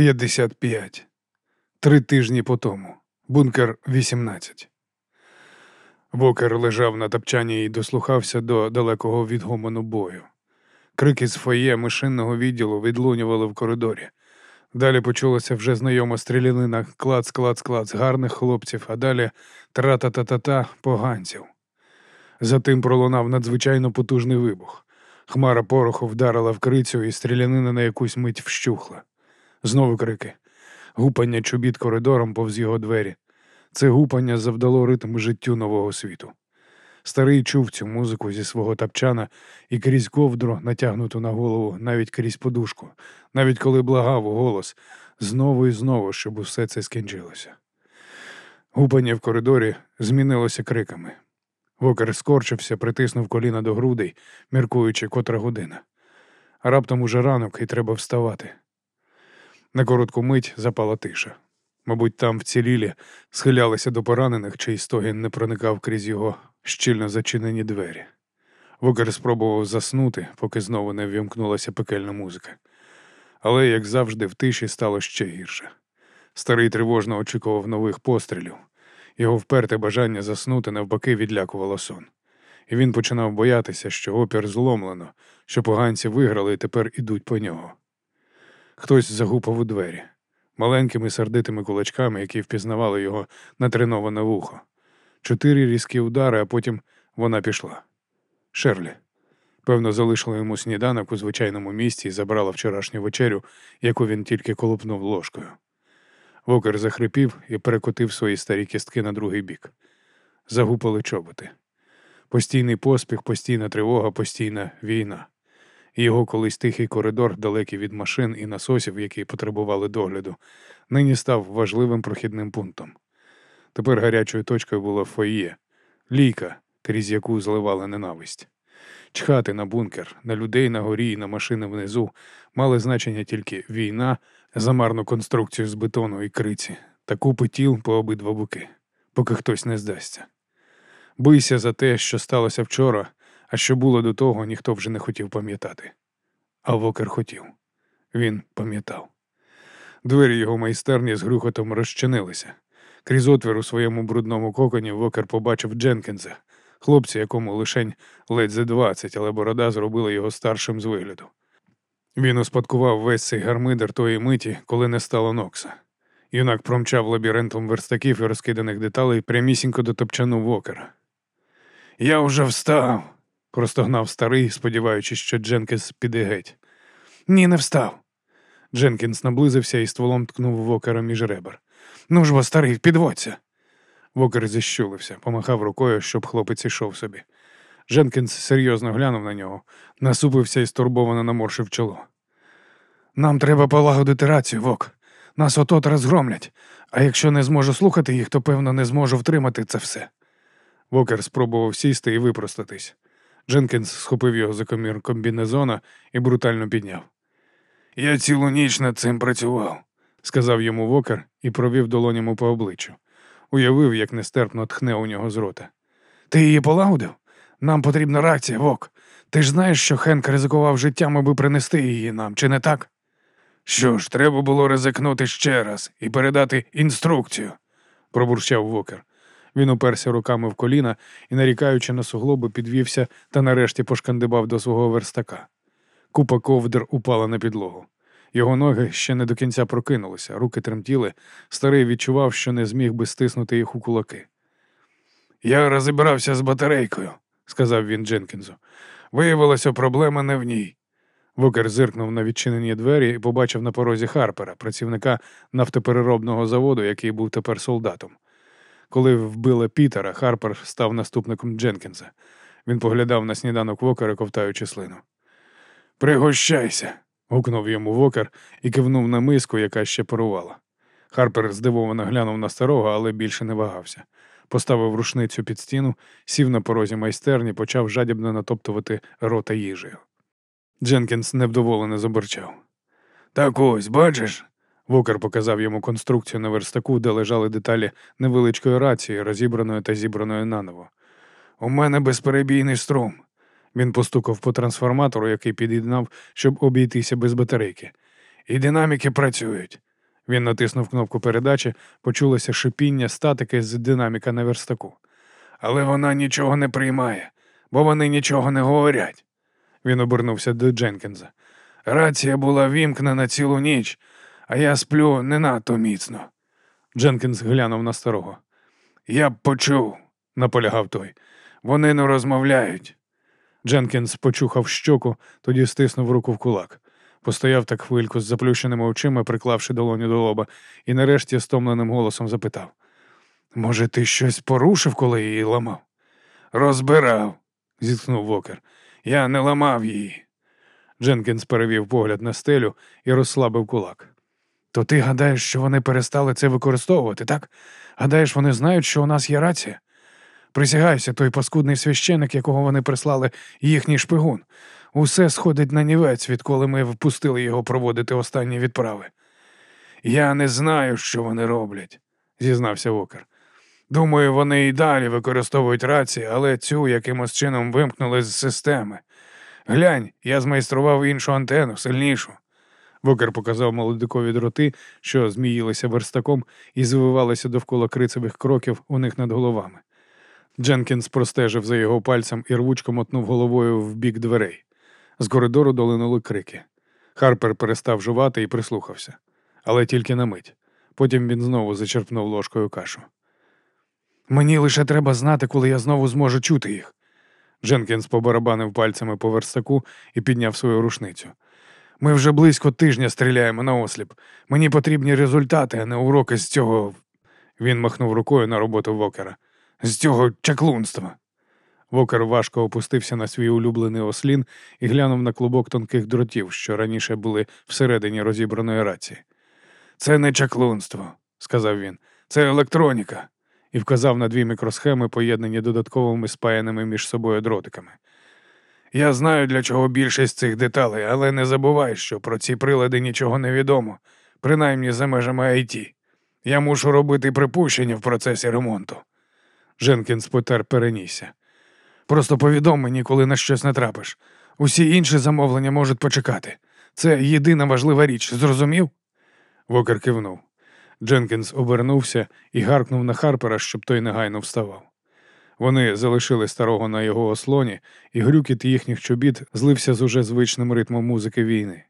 55. Три тижні по тому. Бункер 18. Вокер лежав на тапчані і дослухався до далекого відгомону бою. Крики з фоє мишинного відділу відлунювали в коридорі. Далі почулася вже знайома стрілянина клац, клац, клац гарних хлопців, а далі тра-та-та-та-та поганців. Затим пролунав надзвичайно потужний вибух. Хмара пороху вдарила в крицю, і стрілянина на якусь мить вщухла. Знову крики. Гупання чобіт коридором повз його двері. Це гупання завдало ритм життю нового світу. Старий чув цю музику зі свого тапчана і крізь ковдру, натягнуту на голову, навіть крізь подушку, навіть коли благав у голос, знову і знову, щоб усе це скінчилося. Гупання в коридорі змінилося криками. Вокер скорчився, притиснув коліна до грудей, міркуючи, котра година. Раптом уже ранок і треба вставати. На коротку мить запала тиша. Мабуть, там вцілілі схилялися до поранених, чий стогін не проникав крізь його щільно зачинені двері. Вокер спробував заснути, поки знову не ввімкнулася пекельна музика. Але, як завжди, в тиші стало ще гірше. Старий тривожно очікував нових пострілів. Його вперте бажання заснути навпаки відлякувало сон. І він починав боятися, що опір зломлено, що поганці виграли і тепер ідуть по нього. Хтось загупав у двері маленькими сердитими кулачками, які впізнавали його натреноване вухо. Чотири різкі удари, а потім вона пішла. Шерлі. Певно, залишила йому сніданок у звичайному місці і забрала вчорашню вечерю, яку він тільки колупнув ложкою. Вокер захрипів і перекотив свої старі кістки на другий бік. Загупали чоботи. Постійний поспіх, постійна тривога, постійна війна. Його колись тихий коридор, далекий від машин і насосів, які потребували догляду, нині став важливим прохідним пунктом. Тепер гарячою точкою було фоє, лійка, крізь яку зливали ненависть. Чхати на бункер, на людей на горі і на машини внизу мали значення тільки війна, замарну конструкцію з бетону і криці та купи тіл по обидва боки, поки хтось не здасться. Бийся за те, що сталося вчора, а що було до того, ніхто вже не хотів пам'ятати. А Вокер хотів. Він пам'ятав. Двері його майстерні з грюхотом розчинилися. Крізь отвір у своєму брудному коконі Вокер побачив Дженкінза, хлопця, якому лишень ледь за двадцять, але борода зробила його старшим з вигляду. Він успадкував весь цей гармидер тої миті, коли не стало Нокса. Юнак промчав лабіринтом верстаків і розкиданих деталей прямісінько до топчану Вокера. Я вже встав, простогнав старий, сподіваючись, що Дженкінс піде геть. Ні, не встав. Дженкінс наблизився і стволом ткнув Вокера між ребер. Ну ж бо, старий, підводься. Вокер зіщулився, помахав рукою, щоб хлопець ішов собі. Дженкінс серйозно глянув на нього, насупився і стурбовано наморшив чоло. Нам треба полагодити рацію, Вок. Нас отот розгромлять, а якщо не зможу слухати їх, то певно не зможу втримати це все. Вокер спробував сісти і випростатись. Дженкінс схопив його за комір комбінезона і брутально підняв. Я цілу ніч над цим працював, сказав йому Вокер і провів долонями по обличчю. Уявив, як нестерпно тхне у нього з рота. Ти її полагодив? Нам потрібна реакція, Вок. Ти ж знаєш, що Хенк ризикував життям, аби принести її нам, чи не так? Що ж, треба було ризикнути ще раз і передати інструкцію, пробурчав Вокер. Він уперся руками в коліна і, нарікаючи на суглоби, підвівся та нарешті пошкандибав до свого верстака. Купа ковдр упала на підлогу. Його ноги ще не до кінця прокинулися, руки тремтіли, старий відчував, що не зміг би стиснути їх у кулаки. Я розібрався з батарейкою, сказав він Дженкінзу. Виявилося, проблема не в ній. Вокер зиркнув на відчинені двері і побачив на порозі Харпера, працівника нафтопереробного заводу, який був тепер солдатом. Коли вбили Пітера, Харпер став наступником Дженкінса. Він поглядав на сніданок Вокера, ковтаючи слину. Пригощайся. гукнув йому Вокер і кивнув на миску, яка ще парувала. Харпер здивовано глянув на старого, але більше не вагався. Поставив рушницю під стіну, сів на порозі майстерні, почав жадібно натоптувати рота їжею. Дженкінс невдоволено заборчав. Так ось, бачиш, Вокер показав йому конструкцію на верстаку, де лежали деталі невеличкої рації, розібраної та зібраної наново. У мене безперебійний струм. Він постукав по трансформатору, який під'єднав, щоб обійтися без батарейки. І динаміки працюють. Він натиснув кнопку передачі, почулося шипіння статики з динаміка на верстаку. Але вона нічого не приймає, бо вони нічого не говорять. Він обернувся до Дженкінза. Рація була вімкнена цілу ніч, а я сплю не надто міцно. Дженкінс глянув на старого. Я б почув, наполягав той. Вони не розмовляють. Дженкінс почухав щоку, тоді стиснув руку в кулак. Постояв так хвильку з заплющеними очима, приклавши долоню до лоба, і нарешті стомленим голосом запитав: Може, ти щось порушив, коли її ламав? Розбирав, зітхнув Вокер. Я не ламав її. Дженкінс перевів погляд на стелю і розслабив кулак. То ти гадаєш, що вони перестали це використовувати, так? Гадаєш, вони знають, що у нас є рація? Присягаюся, той паскудний священик, якого вони прислали, їхній шпигун. Усе сходить на нівець, відколи ми впустили його проводити останні відправи. Я не знаю, що вони роблять, зізнався Вокер. Думаю, вони і далі використовують рації, але цю якимось чином вимкнули з системи. Глянь, я змайстрував іншу антенну, сильнішу. Вокер показав молодикові дроти, що зміїлися верстаком і звивалися довкола крицевих кроків у них над головами. Дженкінс простежив за його пальцем і рвучко мотнув головою в бік дверей. З коридору долинули крики. Харпер перестав жувати і прислухався, але тільки на мить. Потім він знову зачерпнув ложкою кашу. Мені лише треба знати, коли я знову зможу чути їх. Дженкінс побарабанив пальцями по верстаку і підняв свою рушницю. Ми вже близько тижня стріляємо на осліп. Мені потрібні результати, а не уроки з цього. Він махнув рукою на роботу Вокера. З цього чаклунства. Вокер важко опустився на свій улюблений ослін і глянув на клубок тонких дротів, що раніше були всередині розібраної рації. Це не чаклунство, сказав він, це електроніка, і вказав на дві мікросхеми, поєднані додатковими спаяними між собою дротиками. Я знаю, для чого більшість цих деталей, але не забувай, що про ці прилади нічого не відомо, принаймні за межами IT. Я мушу робити припущення в процесі ремонту. Женкінс потер перенісся. Просто повідом мені, коли на щось натрапиш. Усі інші замовлення можуть почекати. Це єдина важлива річ, зрозумів? Вокер кивнув. Дженкінс обернувся і гаркнув на Харпера, щоб той негайно вставав. Вони залишили старого на його ослоні, і грюкіт їхніх чобіт злився з уже звичним ритмом музики війни.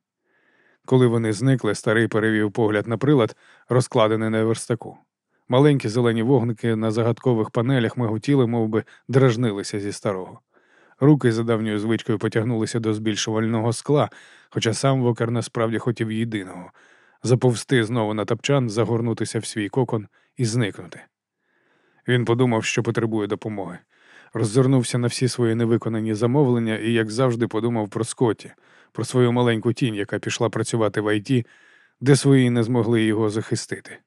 Коли вони зникли, старий перевів погляд на прилад, розкладений на верстаку. Маленькі зелені вогники на загадкових панелях миготіли, мов би, дражнилися зі старого. Руки за давньою звичкою потягнулися до збільшувального скла, хоча сам вокер насправді хотів єдиного заповзти знову на тапчан, загорнутися в свій кокон і зникнути. Він подумав, що потребує допомоги. Роззирнувся на всі свої невиконані замовлення і, як завжди, подумав про Скотті, про свою маленьку тінь, яка пішла працювати в ІТ, де свої не змогли його захистити.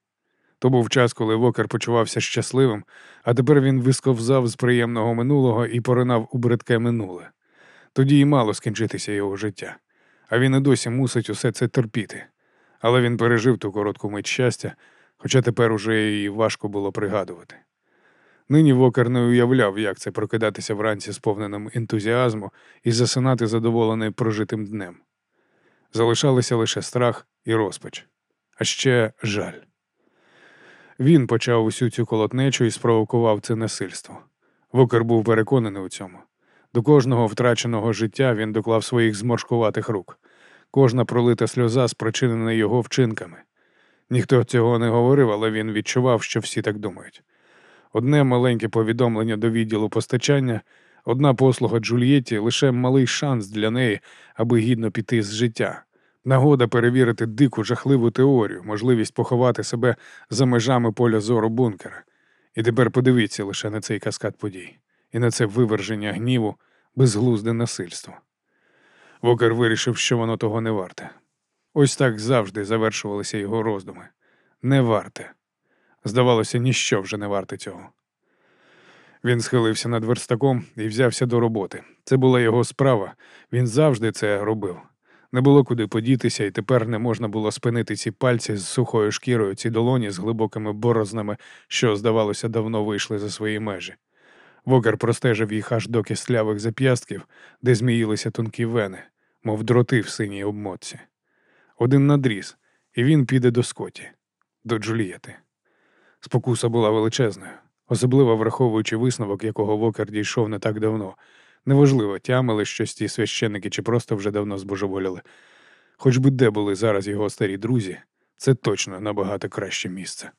То був час, коли Вокер почувався щасливим, а тепер він висковзав з приємного минулого і поринав у бридке минуле. Тоді й мало скінчитися його життя, а він і досі мусить усе це терпіти. Але він пережив ту коротку мить щастя, хоча тепер уже її важко було пригадувати. Нині Вокер не уявляв, як це прокидатися вранці сповненим ентузіазму і засинати задоволений прожитим днем. Залишалися лише страх і розпач, а ще жаль. Він почав усю цю колотнечу і спровокував це насильство. Вокер був переконаний у цьому. До кожного втраченого життя він доклав своїх зморшкуватих рук. Кожна пролита сльоза спричинена його вчинками. Ніхто цього не говорив, але він відчував, що всі так думають. Одне маленьке повідомлення до відділу постачання, одна послуга Джульєтті лише малий шанс для неї, аби гідно піти з життя. Нагода перевірити дику жахливу теорію, можливість поховати себе за межами поля зору бункера. І тепер подивіться лише на цей каскад подій і на це виверження гніву, безглузде насильство. Вокер вирішив, що воно того не варте. Ось так завжди завершувалися його роздуми. Не варте. Здавалося, ніщо вже не варте цього. Він схилився над верстаком і взявся до роботи. Це була його справа, він завжди це робив. Не було куди подітися, і тепер не можна було спинити ці пальці з сухою шкірою, ці долоні з глибокими борознами, що, здавалося, давно вийшли за свої межі. Вокер простежив їх аж до кислявих зап'ястків, де зміїлися тонкі вени, мов дроти в синій обмотці. Один надріз, і він піде до скоті. до Джулієти. Спокуса була величезною, особливо враховуючи висновок, якого Вокер дійшов не так давно. Неважливо, тямили щось ті священники чи просто вже давно збожеволіли. Хоч би де були зараз його старі друзі, це точно набагато краще місце.